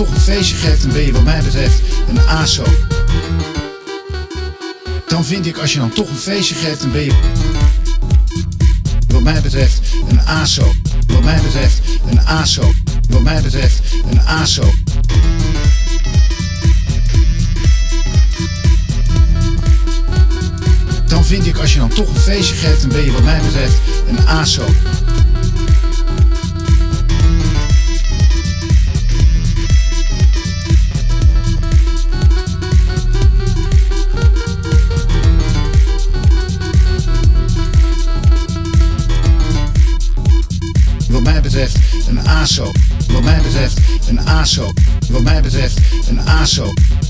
toch een feestje geeft, dan ben je wat mij betreft een ASO. Dan vind ik als je dan toch een feestje geeft, dan ben je wat mij betreft een ASO. Wat mij betreft een ASO. Wat mij betreft een ASO. Dan vind ik als je dan toch een feestje geeft, dan ben je wat mij betreft een ASO. Betreft een ASO. Wat mij betreft een ASO. Wat mij betreft een ASO.